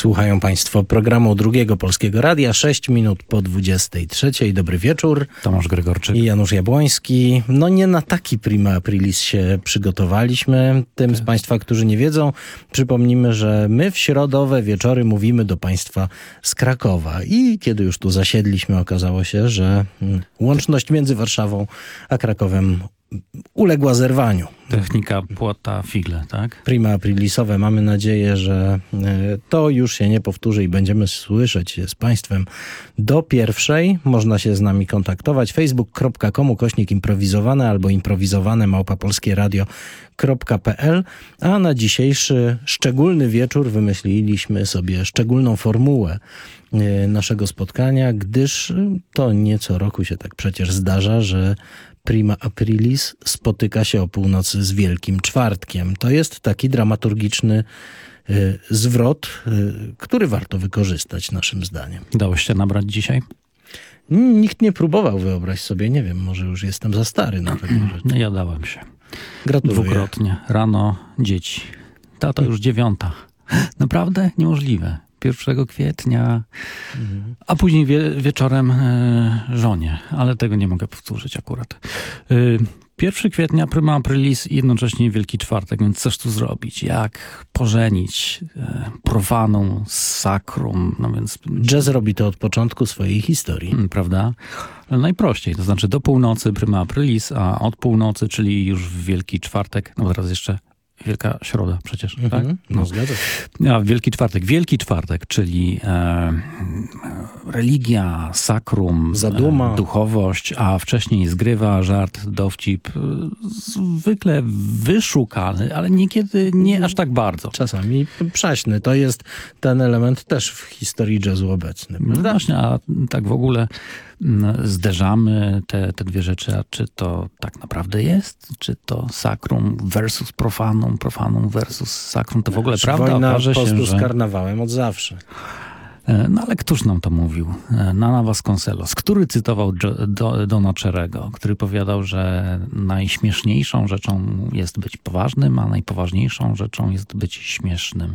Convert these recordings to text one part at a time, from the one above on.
Słuchają Państwo programu Drugiego Polskiego Radia, 6 minut po 23. Dobry wieczór. Tomasz Gregorczyk. I Janusz Jabłoński. No nie na taki prima aprilis się przygotowaliśmy. Tym z Państwa, którzy nie wiedzą, przypomnimy, że my w środowe wieczory mówimy do Państwa z Krakowa. I kiedy już tu zasiedliśmy, okazało się, że mm, łączność między Warszawą a Krakowem uległa zerwaniu. Technika płota figle, tak? Prima aprilisowe. Mamy nadzieję, że e, to już się nie powtórzy i będziemy słyszeć się z Państwem do pierwszej. Można się z nami kontaktować. facebook.com kośnik improwizowane albo improwizowane małpapolskieradio.pl A na dzisiejszy szczególny wieczór wymyśliliśmy sobie szczególną formułę e, naszego spotkania, gdyż to nieco roku się tak przecież zdarza, że Prima Aprilis spotyka się o północy z Wielkim Czwartkiem. To jest taki dramaturgiczny y, zwrot, y, który warto wykorzystać naszym zdaniem. Dało się nabrać dzisiaj? Nikt nie próbował, wyobraź sobie, nie wiem, może już jestem za stary na rzeczy. Ja dałem się. Gratuluję. Dwukrotnie. Rano dzieci. Tato już dziewiąta. Naprawdę niemożliwe. 1 kwietnia, a później wie, wieczorem e, żonie, ale tego nie mogę powtórzyć akurat. E, 1 kwietnia, prima aprilis i jednocześnie Wielki Czwartek, więc coś tu zrobić. Jak pożenić e, profanum z sakrum, no więc... Jazz robi to od początku swojej historii. Mm, Prawda? Najprościej, to znaczy do północy prima aprilis, a od północy, czyli już w Wielki Czwartek, no teraz jeszcze Wielka Środa przecież, tak? Mhm. No, zgadza się. A, Wielki Czwartek. Wielki Czwartek, czyli e, religia, sakrum, Zaduma. E, duchowość, a wcześniej zgrywa, żart, dowcip. e, Zwykle wyszukany, ale niekiedy nie aż tak bardzo. Czasami przaśny. To jest ten element też w historii jazzu obecny. No prawda? właśnie, a tak w ogóle mm, zderzamy te, te dwie rzeczy, a czy to tak naprawdę jest? Czy to sakrum versus profanum, profanum versus sakrum? To w ogóle prawda? Wojna Okaże po się, prostu że... z karnawałem od zawsze. E, No ale któż nam to mówił? E, Nana Vasconcelos, który cytował Do- Dona Cherego, który powiadał, że najśmieszniejszą rzeczą jest być poważnym, a najpoważniejszą rzeczą jest być śmiesznym.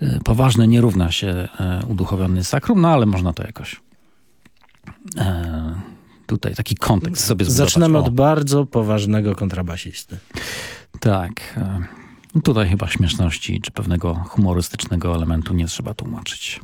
E, Poważne nie równa się uduchowiony sakrum, no ale można to jakoś tutaj taki kontekst sobie zbudować. Zaczynamy O, od bardzo poważnego kontrabasisty. Tak. e, Tutaj chyba śmieszności czy pewnego humorystycznego elementu nie trzeba tłumaczyć.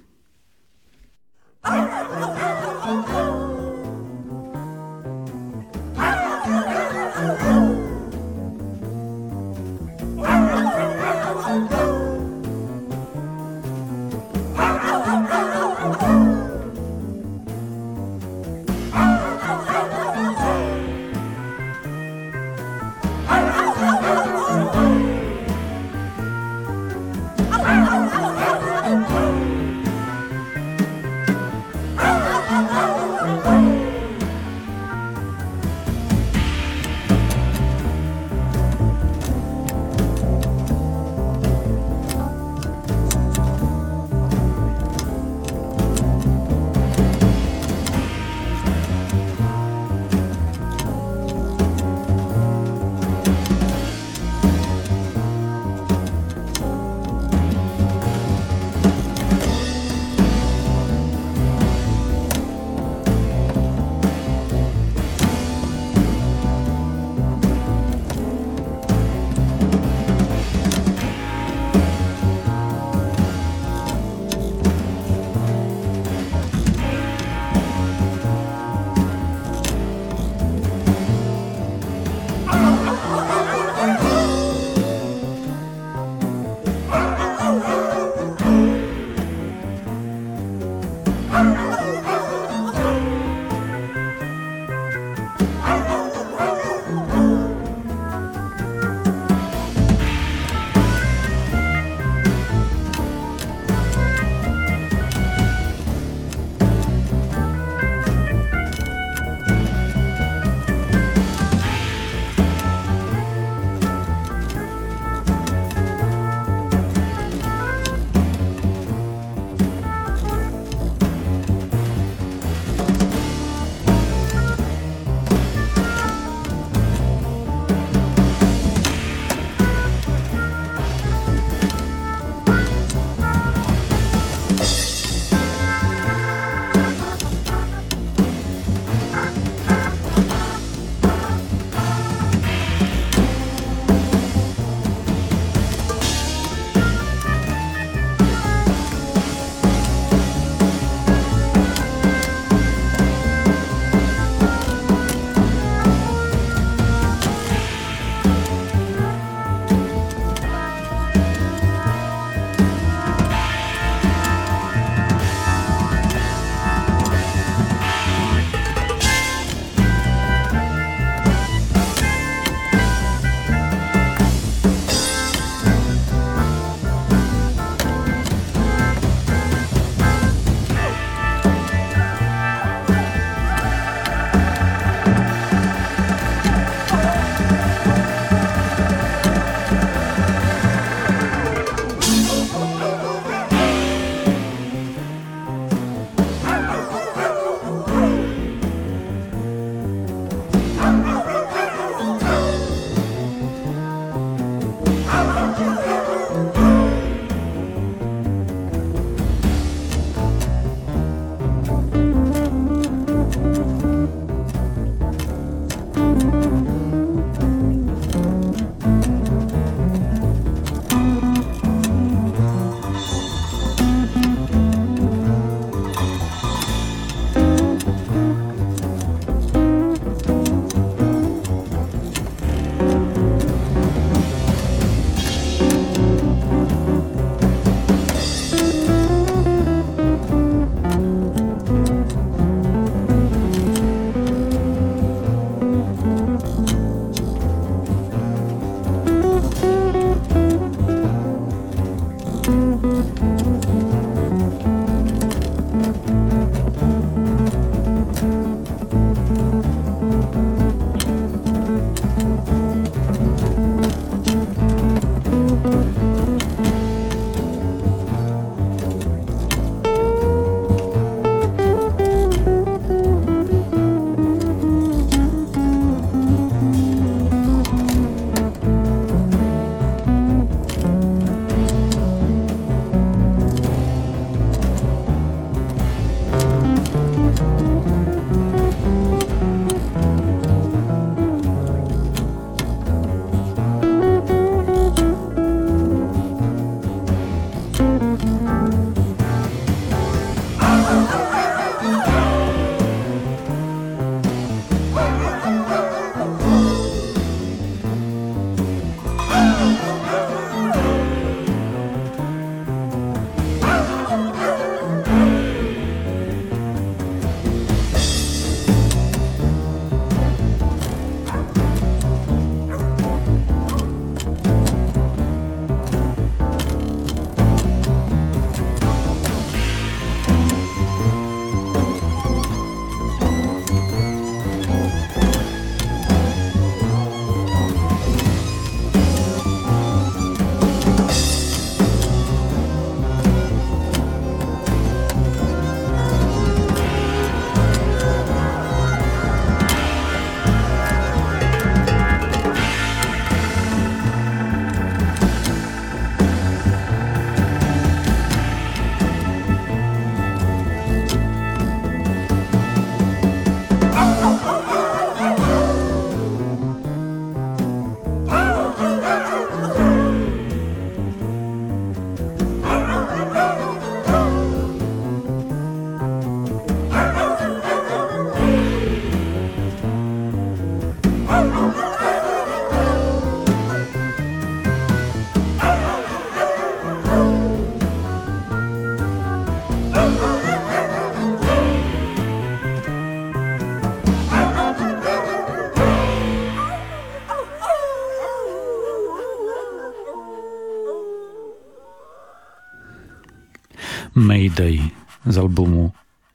Albumu.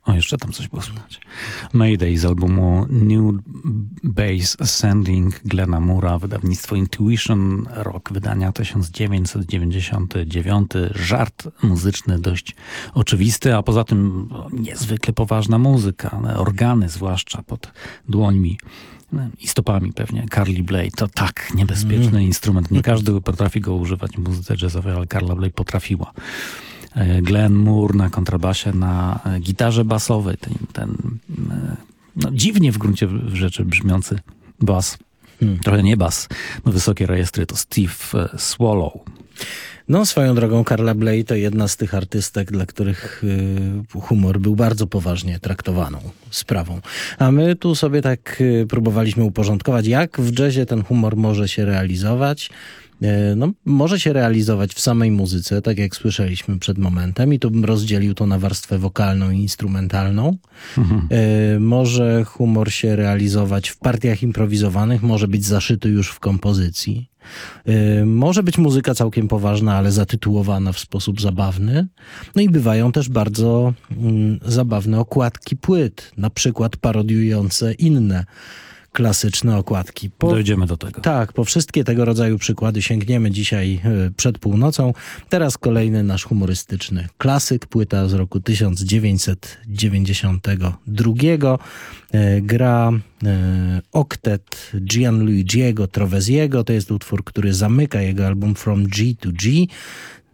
O, jeszcze tam coś było słychać. Mayday z albumu New Bass Ascending Glena Mura, wydawnictwo Intuition, rok wydania 1999. Żart muzyczny dość oczywisty, a poza tym no, niezwykle poważna muzyka, organy zwłaszcza pod dłońmi i stopami pewnie. Carly Bley to tak niebezpieczny mm. instrument. Nie każdy potrafi go używać w muzyce jazzowej, ale Carla Bley potrafiła. E, Glenn Moore na kontrabasie, na e, gitarze basowej, ten, ten e, no, dziwnie w gruncie rzeczy brzmiący bas. Hmm. Trochę nie bas, no wysokie rejestry to Steve Swallow. No, swoją drogą Carla Bley to jedna z tych artystek, dla których humor był bardzo poważnie traktowaną sprawą. A my tu sobie tak próbowaliśmy uporządkować, jak w jazzie ten humor może się realizować. E, no, może się realizować w samej muzyce, tak jak słyszeliśmy przed momentem, i tu bym rozdzielił to na warstwę wokalną i instrumentalną. Mhm. E, może humor się realizować w partiach improwizowanych, może być zaszyty już w kompozycji. E, może być muzyka całkiem poważna, ale zatytułowana w sposób zabawny. No i bywają też bardzo mm, zabawne okładki płyt, na przykład parodiujące inne klasyczne okładki. Po, Dojdziemy do tego. Tak, po wszystkie tego rodzaju przykłady sięgniemy dzisiaj e, przed północą. Teraz kolejny nasz humorystyczny klasyk, płyta z roku 1992. E, gra e, oktet Gianluigiego Trovesiego. To jest utwór, który zamyka jego album From G to G.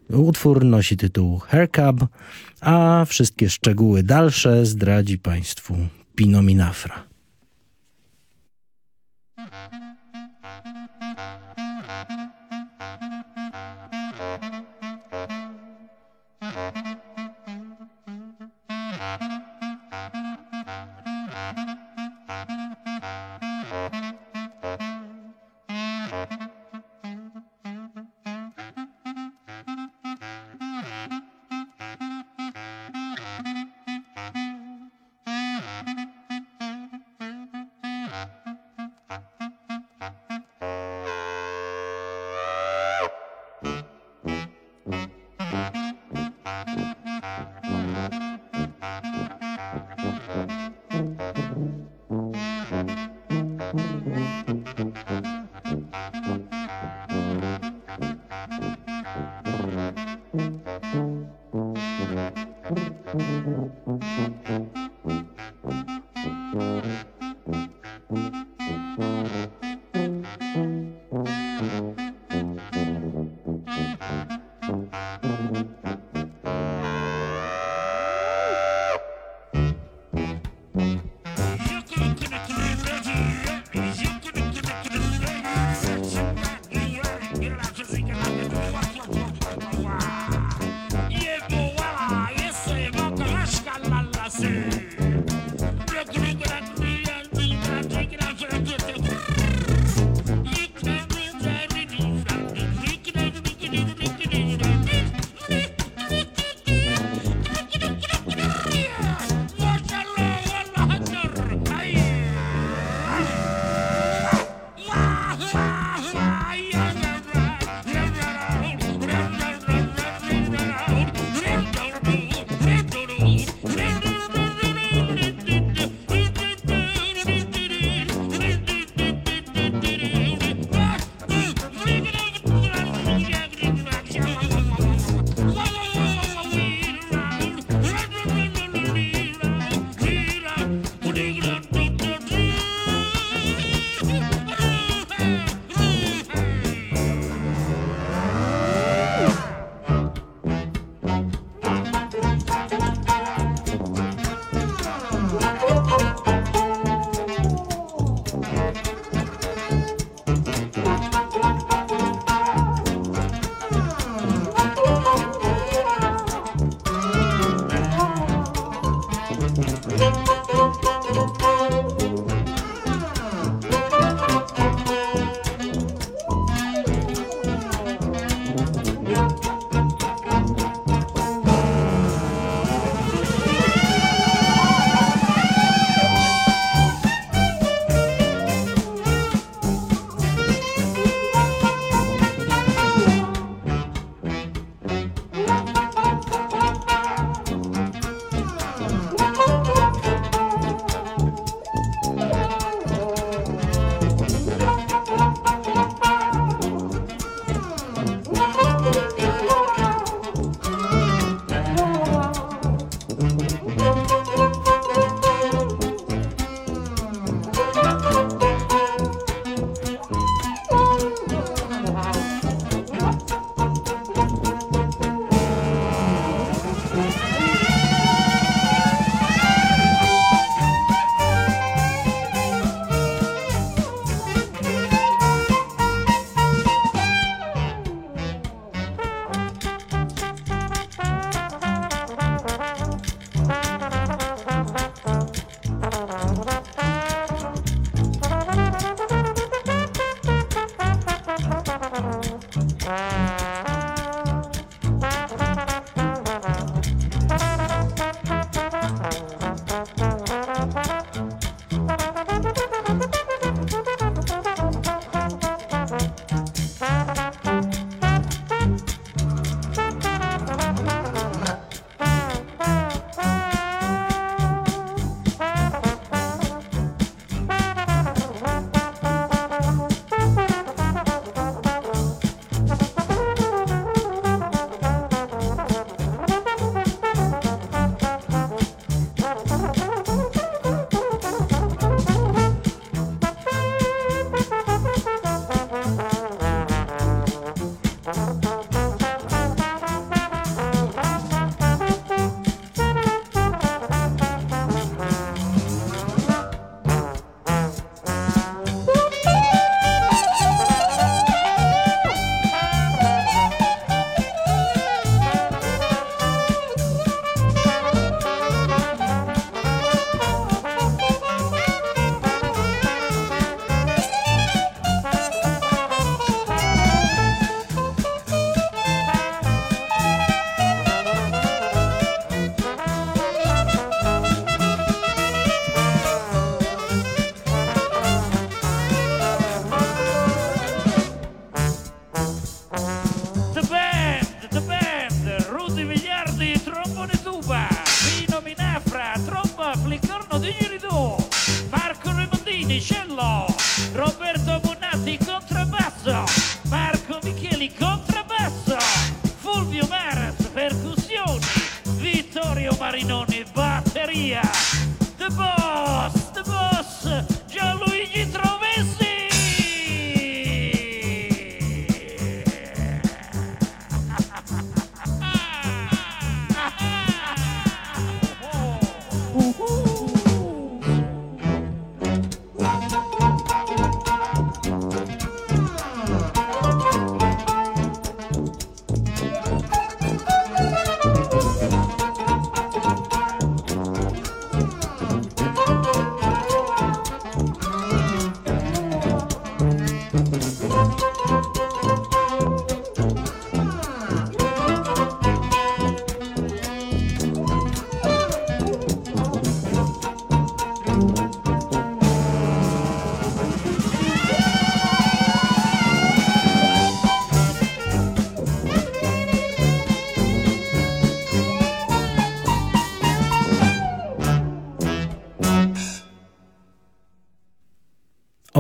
Utwór nosi tytuł Haircab, a wszystkie szczegóły dalsze zdradzi Państwu Pino Minafra.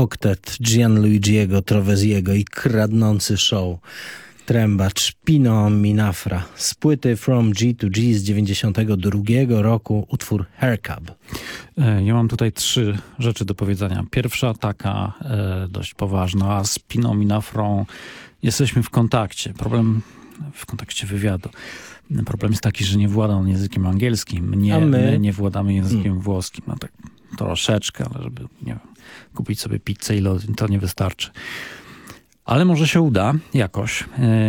Oktet Gianluigiego Trovesiego i kradnący show trębacz Pino Minafra z płyty From G to G z 92 roku utwór Haircab. E, ja mam tutaj trzy rzeczy do powiedzenia. Pierwsza taka e, dość poważna, a z Pino Minafrą jesteśmy w kontakcie. Problem w kontekście wywiadu. Problem jest taki, że nie włada on językiem angielskim. Nie, my? my nie władamy językiem włoskim. No tak troszeczkę, ale żeby nie wiem, kupić sobie pizzę i to nie wystarczy. Ale może się uda jakoś.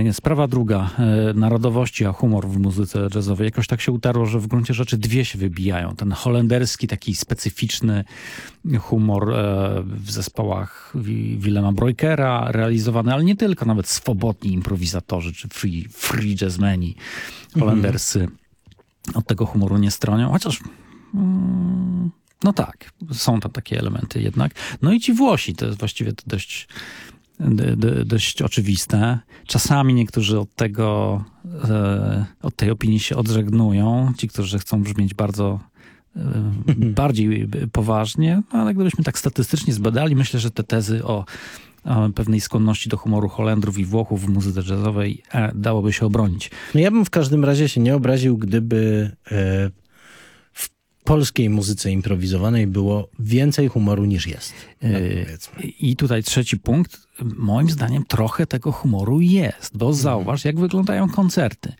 E, Sprawa druga, e, narodowości, a humor w muzyce jazzowej. Jakoś tak się utarło, że w gruncie rzeczy dwie się wybijają. Ten holenderski, taki specyficzny humor e, w zespołach Wi- Willema Breukera realizowany, ale nie tylko, nawet swobodni improwizatorzy czy free, free jazzmeni holenderscy od tego humoru nie stronią. Chociaż mm, no tak, są tam takie elementy jednak. No i ci Włosi, to jest właściwie to dość, dość oczywiste. Czasami niektórzy od tego, e, od tej opinii się odżegnują. Ci, którzy chcą brzmieć bardzo e, bardziej poważnie, no, ale gdybyśmy tak statystycznie zbadali, myślę, że te tezy o, pewnej skłonności do humoru Holendrów i Włochów w muzyce jazzowej e, dałoby się obronić. No ja bym w każdym razie się nie obraził, gdyby polskiej muzyce improwizowanej było więcej humoru niż jest. Tak E. I tutaj trzeci punkt. Moim zdaniem trochę tego humoru jest, bo zauważ, jak wyglądają koncerty.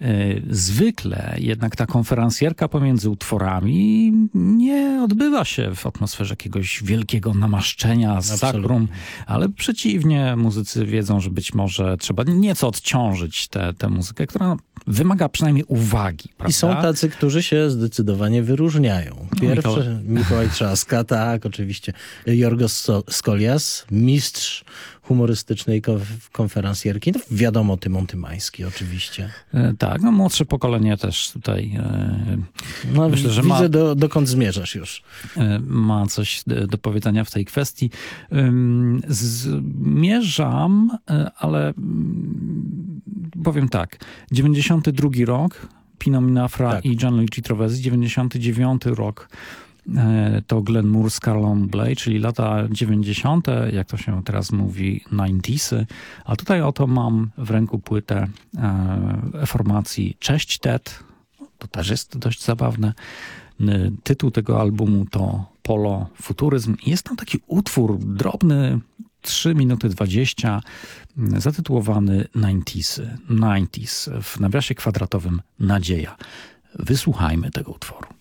E, Zwykle jednak ta konferencjerka pomiędzy utworami nie odbywa się w atmosferze jakiegoś wielkiego namaszczenia z sakrum, ale przeciwnie, muzycy wiedzą, że być może trzeba nieco odciążyć tę tę muzykę, która wymaga przynajmniej uwagi. Prawda? I są tacy, którzy się zdecydowanie wyróżniają. Pierwszy Mikołaj Trzaska, tak, oczywiście. Jorgos Skolias, mistrz humorystycznej konf- konferencjerki. No, wiadomo, Tymon Tymański oczywiście. E, Tak, no młodsze pokolenie też tutaj e, No, Myślę, że widzę, ma- do, dokąd zmierzasz już. e, ma coś do, powiedzenia w tej kwestii. Zmierzam, ale mm, powiem tak. 92 rok, Pino Minafra Tak. i Gianluigi Trovesi, 99 rok to Glenn Moore z Carlon Bley, czyli lata 90., jak to się teraz mówi, 90sy. A tutaj oto mam w ręku płytę e, formacji Cześć Ted. To też jest dość zabawne. Y, Tytuł tego albumu to Polo Futuryzm. Jest tam taki utwór drobny, 3 minuty 20, y, zatytułowany 90s, 90s w nawiasie kwadratowym Nadzieja. Wysłuchajmy tego utworu.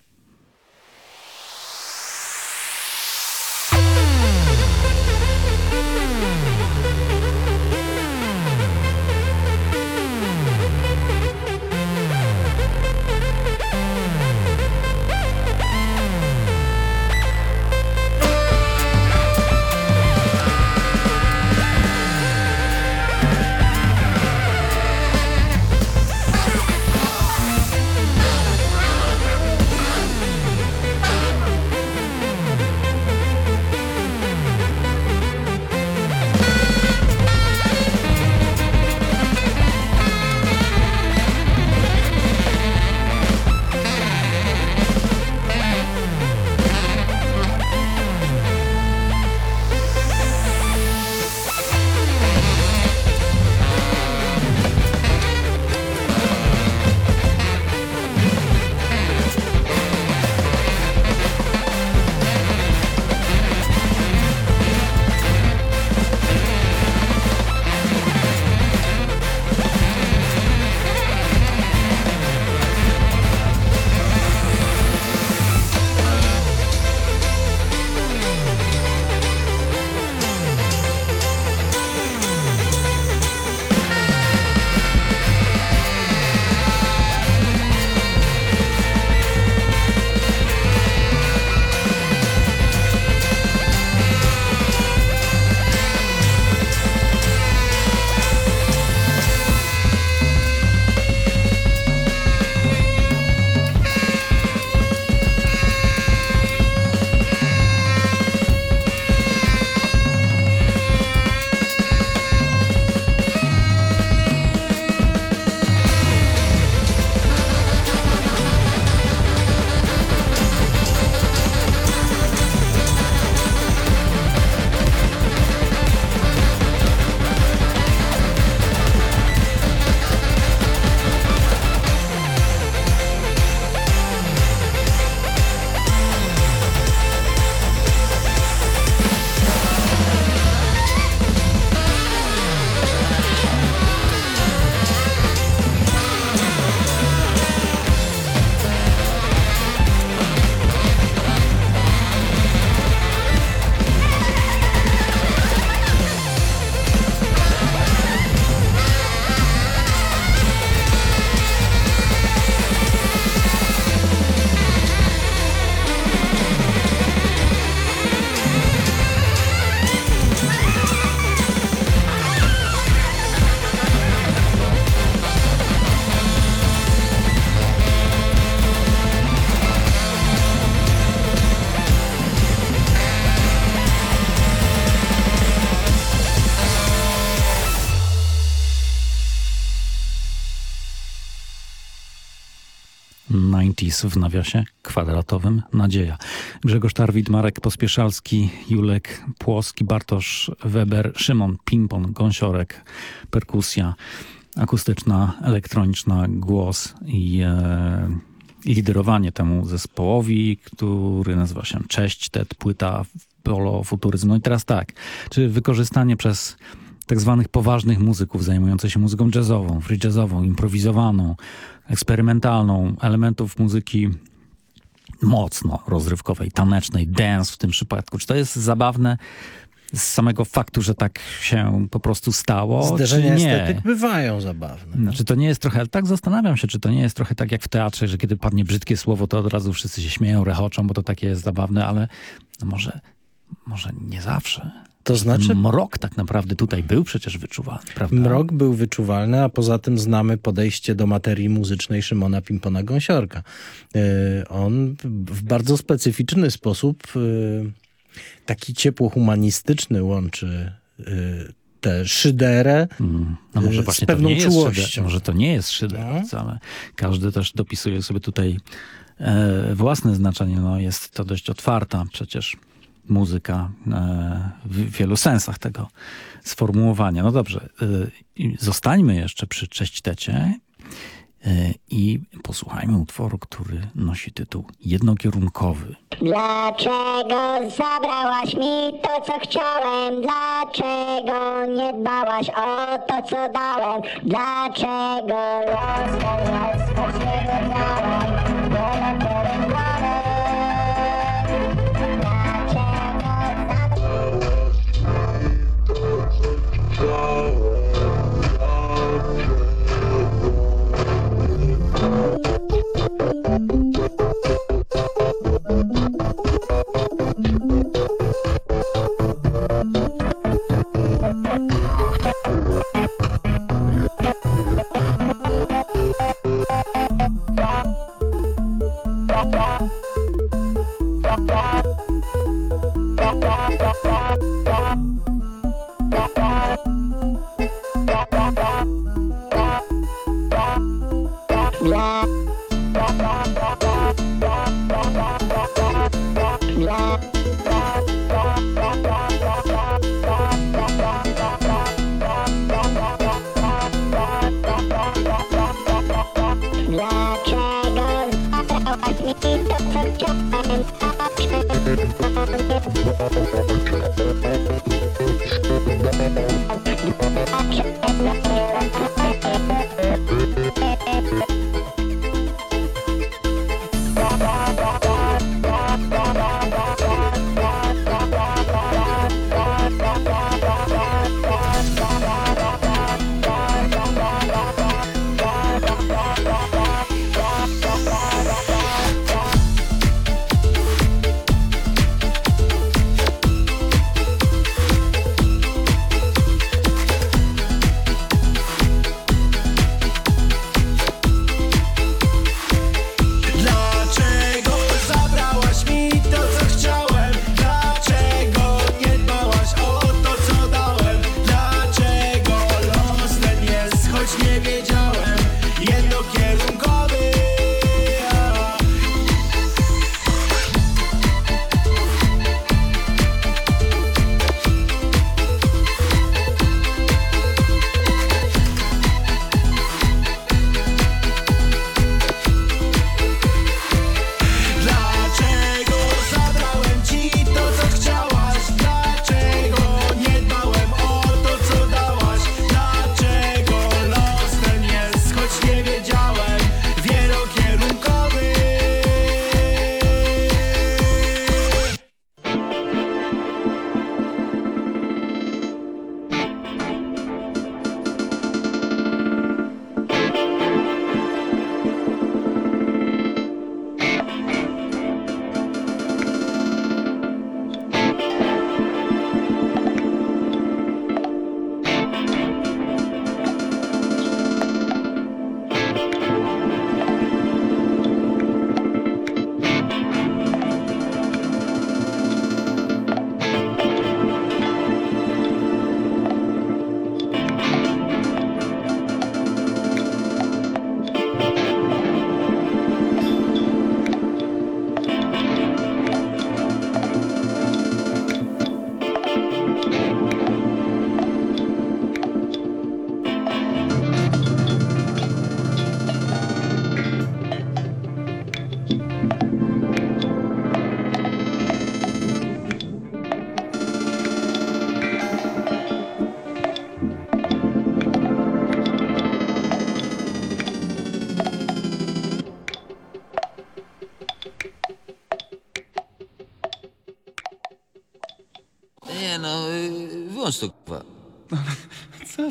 90s w nawiasie kwadratowym Nadzieja. Grzegorz Tarwit, Marek Pospieszalski, Julek Płoski, Bartosz Weber, Szymon Pimpon, Gąsiorek, perkusja akustyczna, elektroniczna, głos i, e, liderowanie temu zespołowi, który nazywa się Cześć, TED, płyta Polo Futuryzm. No i teraz tak, czy wykorzystanie przez tak zwanych poważnych muzyków zajmujących się muzyką jazzową, free jazzową, improwizowaną, eksperymentalną, elementów muzyki mocno rozrywkowej, tanecznej, dance w tym przypadku. Czy to jest zabawne z samego faktu, że tak się po prostu stało, Zderzenia czy nie? bywają zabawne. Znaczy to nie jest trochę, ale tak zastanawiam się, czy to nie jest trochę tak jak w teatrze, że kiedy padnie brzydkie słowo, to od razu wszyscy się śmieją, rechoczą, bo to takie jest zabawne, ale no może, może nie zawsze. To znaczy, Mrok tak naprawdę tutaj był przecież wyczuwalny, prawda? mrok był wyczuwalny, a poza tym znamy podejście do materii muzycznej Szymona Pimpona-Gąsiorka. Yy, On w bardzo specyficzny sposób, yy, taki ciepło-humanistyczny łączy yy, tę szyderę Mm, No może y, z właśnie pewną to nie jest czułością. szyder, może to nie jest szyder No. wcale. Każdy też dopisuje sobie tutaj e, własne znaczenie. No, jest to dość otwarta przecież muzyka e, w wielu sensach tego sformułowania. No dobrze, e, zostańmy jeszcze przy Cześć Tecie e, i posłuchajmy utworu, który nosi tytuł Jednokierunkowy. Dlaczego zabrałaś mi to, co chciałem? Dlaczego nie dbałaś o to, co dałem? Dlaczego los ten jest pośredniałem?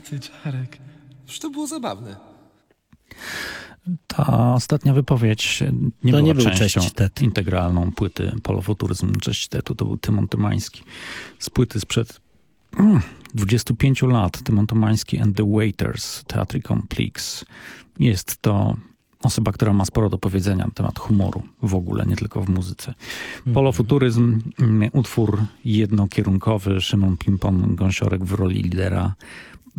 Ty, Czarek? Przecież to było zabawne. Ta ostatnia wypowiedź nie To była nie był częścią Cześć integralną płyty Polofuturyzm. Cześć Tetu to był Tymon Tymański. Z płyty sprzed mm, 25 lat. Tymon Tymański and the Waiters, Teatry Complex. Jest to osoba, która ma sporo do powiedzenia na temat humoru w ogóle, nie tylko w muzyce. Polofuturyzm, mm, utwór jednokierunkowy, Szymon Pimpon, Gąsiorek w roli lidera,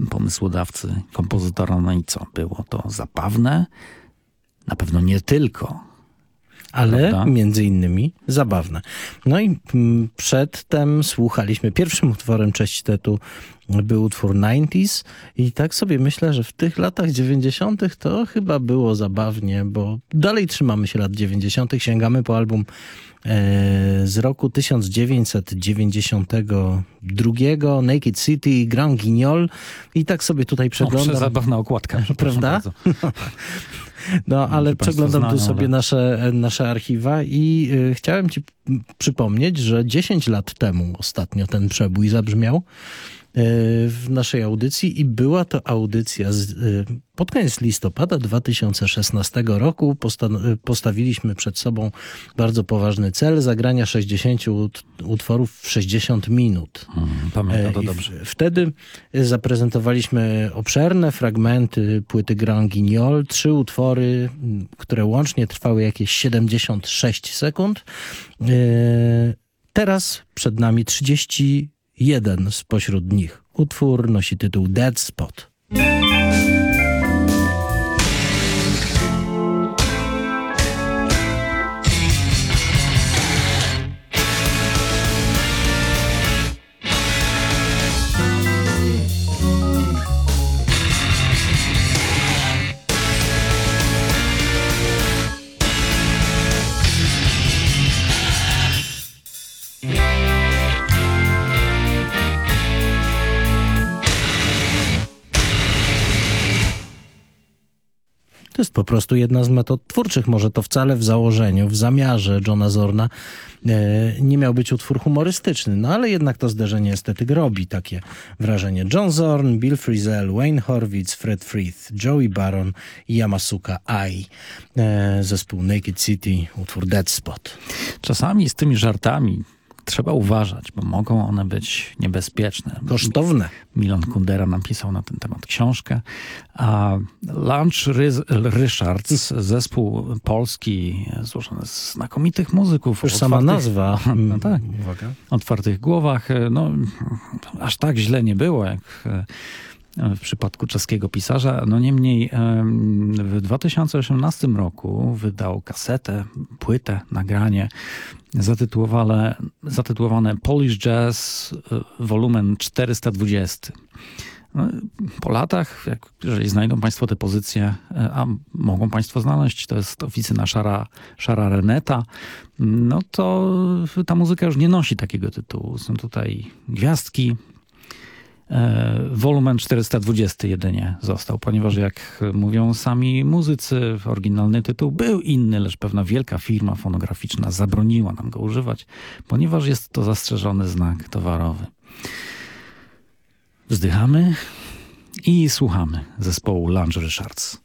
pomysłodawcy, kompozytora. No i co? Było to zabawne? Na pewno nie tylko. ale Prawda? między innymi zabawne. No i mm, przedtem słuchaliśmy, pierwszym utworem Cześć Tetu był utwór 90s i tak sobie myślę, że w tych latach 90. to chyba było zabawnie, bo dalej trzymamy się lat 90., sięgamy po album z roku 1992, Naked City, Grand Guignol i tak sobie tutaj O, przeglądam. zabawna okładka. Prawda? bardzo. No, ale przeglądam tu znają, sobie ale- nasze, nasze archiwa i y, chciałem ci przypomnieć, że 10 lat temu ostatnio ten przebój zabrzmiał w naszej audycji i była to audycja z, y, pod koniec listopada 2016 roku. Postan- y, postawiliśmy przed sobą bardzo poważny cel zagrania 60 ut- utworów w 60 minut. Mm, Pamiętam to E, dobrze. w- Wtedy zaprezentowaliśmy obszerne fragmenty płyty Grand Guignol, trzy utwory, które łącznie trwały jakieś 76 sekund. E, Teraz przed nami 31 spośród nich. Utwór nosi tytuł Dead Spot. Po prostu jedna z metod twórczych. Może to wcale w założeniu, w zamiarze Johna Zorna e, nie miał być utwór humorystyczny, no ale jednak to zderzenie estetyk robi takie wrażenie. John Zorn, Bill Frisell, Wayne Horwitz, Fred Frith, Joey Baron i Yamasuka Ai. E, zespół Naked City, utwór Dead Spot. Czasami z tymi żartami trzeba uważać, bo mogą one być niebezpieczne. Kosztowne. Milon Kundera napisał na ten temat książkę. A Lunch Ryz- Richards, zespół polski złożony z znakomitych muzyków. Już sama nazwa. No tak. Uwaga. otwartych głowach. No, aż tak źle nie było, jak w przypadku czeskiego pisarza. No niemniej em, w 2018 roku wydał kasetę, płytę, nagranie zatytułowane, zatytułowane Polish Jazz e, wolumen 420. No, Po latach, jak, jeżeli znajdą Państwo te pozycje, e, a mogą Państwo znaleźć, to jest oficyna Szara, Szara Reneta, no to ta muzyka już nie nosi takiego tytułu. Są tutaj gwiazdki. E, Wolumen 420 jedynie został, ponieważ jak mówią sami muzycy, oryginalny tytuł był inny, lecz pewna wielka firma fonograficzna zabroniła nam go używać, ponieważ jest to zastrzeżony znak towarowy. Wzdychamy i słuchamy zespołu Lunch Richards.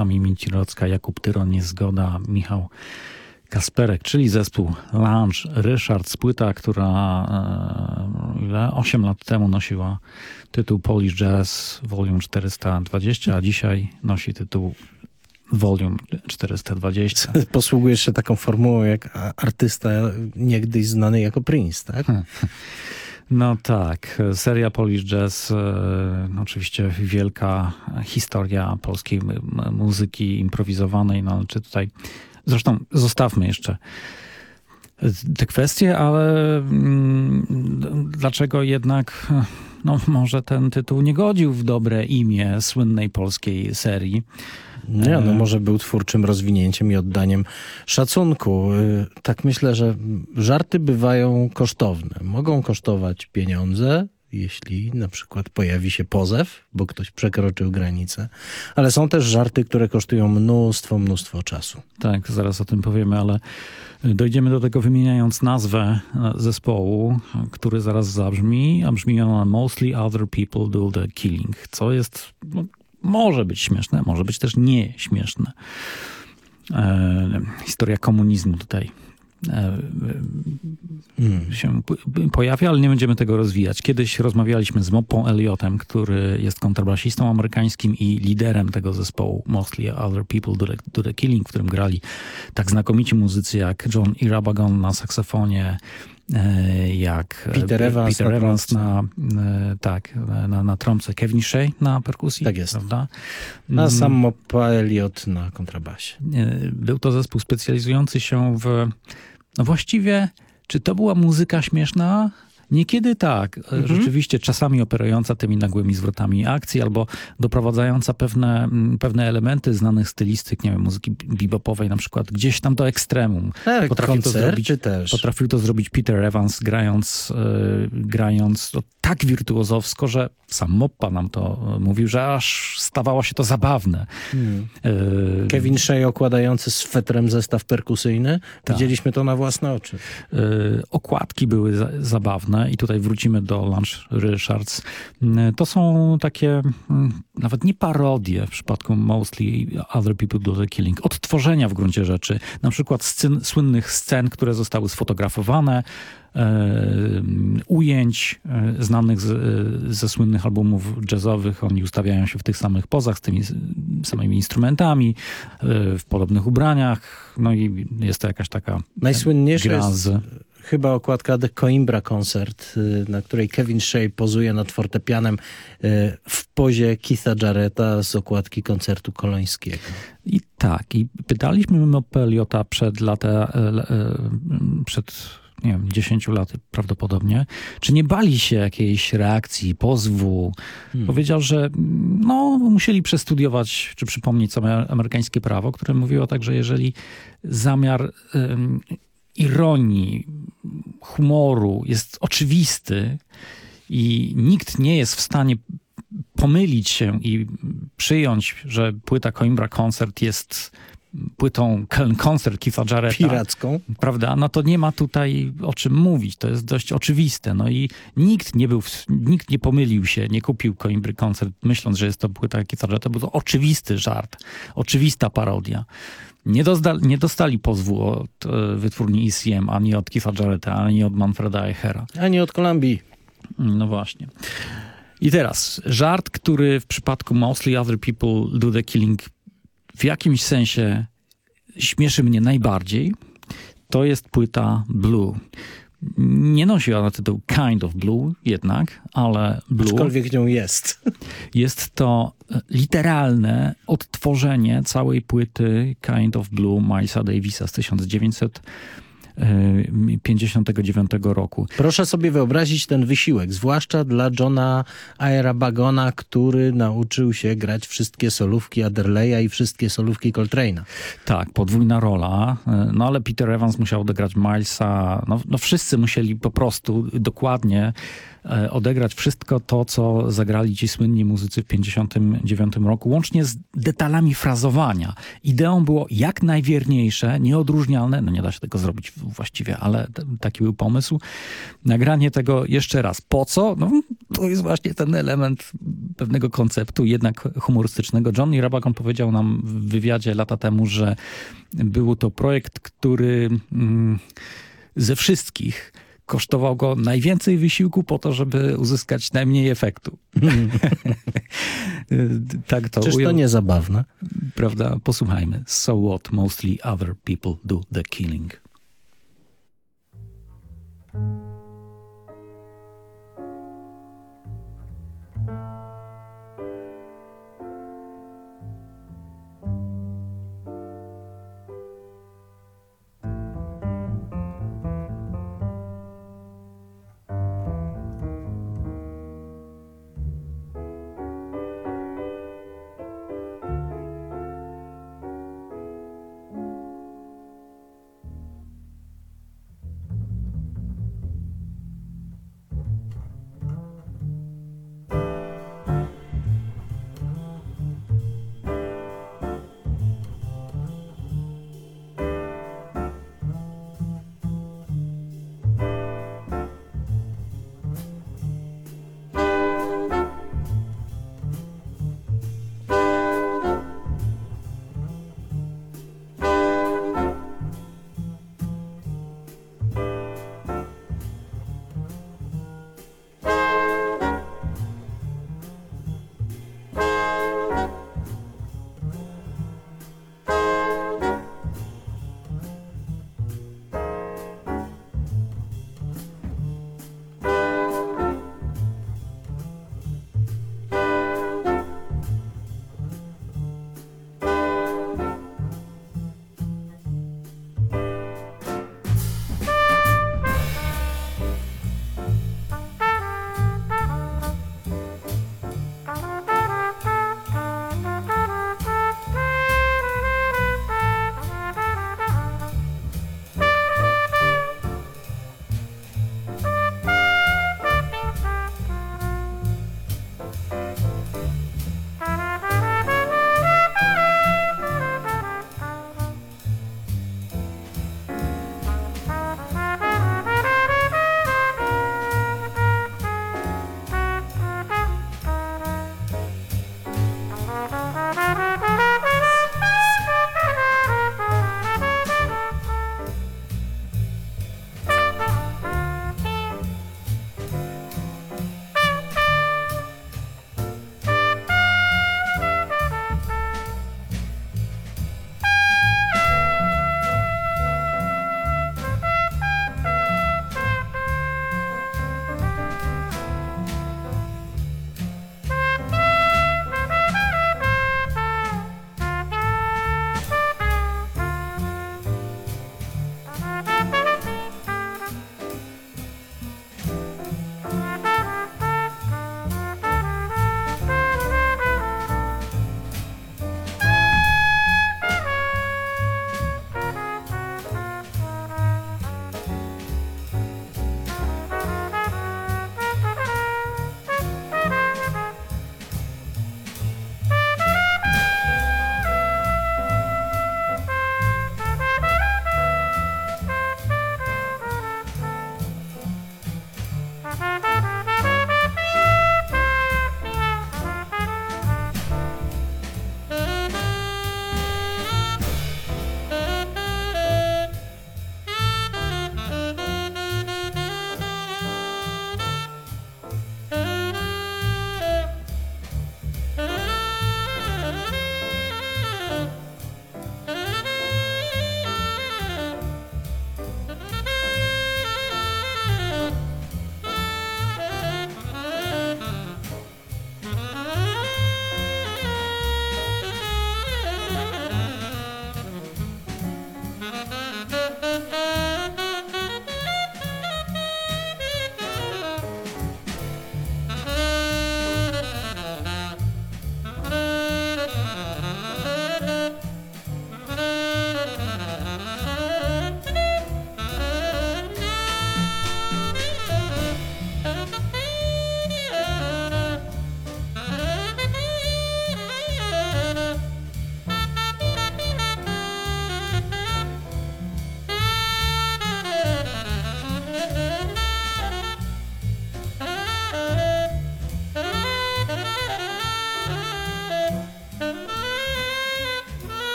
Michał Małota, Mimi Cirocka, Jakub Tyron, Niezgoda, Michał Kasperek, czyli zespół Lounge Richards, płyta, która e, ile? 8 lat temu nosiła tytuł Polish Jazz Volume 420, a dzisiaj nosi tytuł Volume 420. Posługujesz się taką formułą jak artysta niegdyś znany jako Prince, tak? No tak, seria Polish Jazz, e, oczywiście wielka historia polskiej muzyki improwizowanej, no czy tutaj, zresztą zostawmy jeszcze te kwestie, ale mm, dlaczego jednak, no może ten tytuł nie godził w dobre imię słynnej polskiej serii. Nie, no może był twórczym rozwinięciem i oddaniem szacunku. Y, Tak myślę, że żarty bywają kosztowne. Mogą kosztować pieniądze, jeśli na przykład pojawi się pozew, bo ktoś przekroczył granicę, ale są też żarty, które kosztują mnóstwo, mnóstwo czasu. Tak, zaraz o tym powiemy, ale dojdziemy do tego wymieniając nazwę e, zespołu, który zaraz zabrzmi, a brzmi ona Mostly Other People Do The Killing, co jest, no, może być śmieszne, może być też nie śmieszne. E, historia komunizmu tutaj e, Mm. się p- pojawia, ale nie będziemy tego rozwijać. Kiedyś rozmawialiśmy z Mopą Elliotem, który jest kontrabasistą amerykańskim i liderem tego zespołu Mostly Other People Do The, do the Killing, w którym grali tak znakomici muzycy jak John Irabagon na saksofonie, e, jak e, Peter Evans Peter na Evans trąbce. na, e, tak, na, na trąbce, Kevin Shea na perkusji. Tak jest. Prawda? A Mm. sam Elliot na kontrabasie. E, Był to zespół specjalizujący się w. No właściwie, czy to była muzyka śmieszna? Niekiedy tak. E, Mhm. Rzeczywiście czasami operująca tymi nagłymi zwrotami akcji albo doprowadzająca pewne, mm, pewne elementy znanych stylistyk, nie wiem, muzyki bebopowej na przykład, gdzieś tam do ekstremum. Tak, Potrafił to zrobić- też. Potrafił to zrobić Peter Evans, grając, e, grając to tak wirtuozowsko, że sam Moppa nam to e, mówił, że aż stawało się to zabawne. E, Kevin Shea okładający swetrem zestaw perkusyjny. Tak. Widzieliśmy to na własne oczy. Y, okładki były za, zabawne i tutaj wrócimy do Lunch Richards. Y, To są takie mm, nawet nie parodie w przypadku Mostly Other People Do The Killing, odtworzenia w gruncie rzeczy, na przykład scen, słynnych scen, które zostały sfotografowane, e, ujęć e, znanych z, e, ze słynnych albumów jazzowych. Oni ustawiają się w tych samych pozach, z tymi samymi instrumentami, w podobnych ubraniach. No i jest to jakaś taka Najsłynniejsza gra jest z... chyba okładka The Coimbra Concert, y, na której Kevin Shea pozuje nad fortepianem y, w pozie Keitha Jarretta z okładki koncertu kolońskiego. I tak, i pytaliśmy Mopę Eliota przed lata, e, e, przed nie wiem, 10 lat prawdopodobnie, czy nie bali się jakiejś reakcji, pozwu. Powiedział, że no, musieli przestudiować, czy przypomnieć sobie amerykańskie prawo, które mówiło tak, że jeżeli zamiar ironii, humoru jest oczywisty i nikt nie jest w stanie pomylić się i przyjąć, że płyta Coimbra Concert jest płytą Köln Concert Keitha Jarretta, Piracką. prawda? No to nie ma tutaj o czym mówić. To jest dość oczywiste. No i nikt nie był, nikt nie pomylił się, nie kupił Coimbry Concert myśląc, że jest to płyta Keitha Jarretta. Był to oczywisty żart, oczywista parodia. Nie, nie dostali pozwu od e, wytwórni ECM, ani od Keitha Jarretta, ani od Manfreda Eichera. A nie od Kolumbii. No właśnie. I teraz, żart, który w przypadku Mostly Other People Do The Killing w jakimś sensie śmieszy mnie najbardziej, to jest płyta Blue. Nie nosi ona tytuł Kind of Blue jednak, ale Blue Aczkolwiek nią jest. jest to e, literalne odtworzenie całej płyty Kind of Blue Milesa Davisa z 1959 roku. Proszę sobie wyobrazić ten wysiłek, zwłaszcza dla Johna Aera Bagona, który nauczył się grać wszystkie solówki Adderleya i wszystkie solówki Coltrane'a. Tak, podwójna rola. E, No ale Peter Evans musiał odegrać Milesa. No, no wszyscy musieli po prostu dokładnie e, odegrać wszystko to, co zagrali ci słynni muzycy w 59 roku, łącznie z detalami frazowania. Ideą było jak najwierniejsze, nieodróżnialne, no nie da się tego zrobić właściwie, ale taki był pomysł. Nagranie tego jeszcze raz. Po co? No to jest właśnie ten element pewnego konceptu, jednak humorystycznego. John Irabagon powiedział nam w wywiadzie lata temu, że był to projekt, który mm, ze wszystkich kosztował go najwięcej wysiłku po to, żeby uzyskać najmniej efektu. tak to Czyż to ujął, nie zabawne? prawda? Posłuchajmy. So what mostly other people do the killing.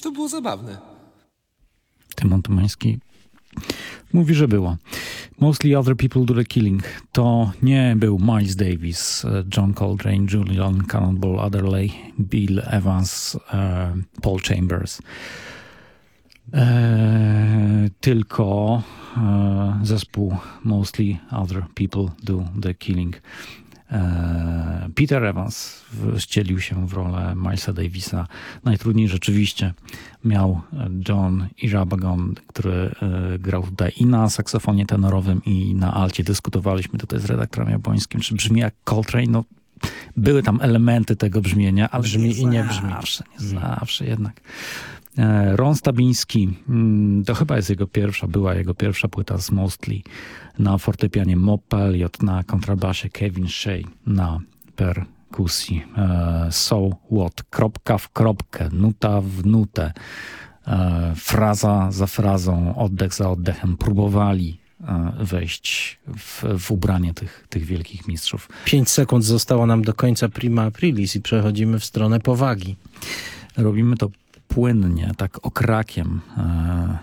Przecież to było zabawne. Tymon Tymański mówi, że było. Mostly Other People Do The Killing. To nie był Miles Davis, e, John Coltrane, Julian Cannonball Adderley, Bill Evans, e, Paul Chambers. E, tylko e, zespół Mostly Other People Do The Killing. E, Peter Evans wcielił się w rolę Milesa Davisa. Najtrudniej rzeczywiście miał John Irabagon, który e, grał tutaj i na saksofonie tenorowym, i na alcie. Dyskutowaliśmy tutaj z redaktorem Japońskim, czy brzmi jak Coltrane. No, były tam elementy tego brzmienia, ale Brzmi i nie brzmi. Zawsze, nie zawsze jednak. E, Ron Stabiński, mm, to chyba jest jego pierwsza, była jego pierwsza płyta z Mostly na fortepianie Mop Elliot, na kontrabasie Kevin Shea, na perkusji. E, So what? Kropka w kropkę, nuta w nutę, e, fraza za frazą, oddech za oddechem. Próbowali wejść w, w ubranie tych, tych wielkich mistrzów. Pięć sekund zostało nam do końca prima aprilis i przechodzimy w stronę powagi. Robimy to płynnie, tak okrakiem, e.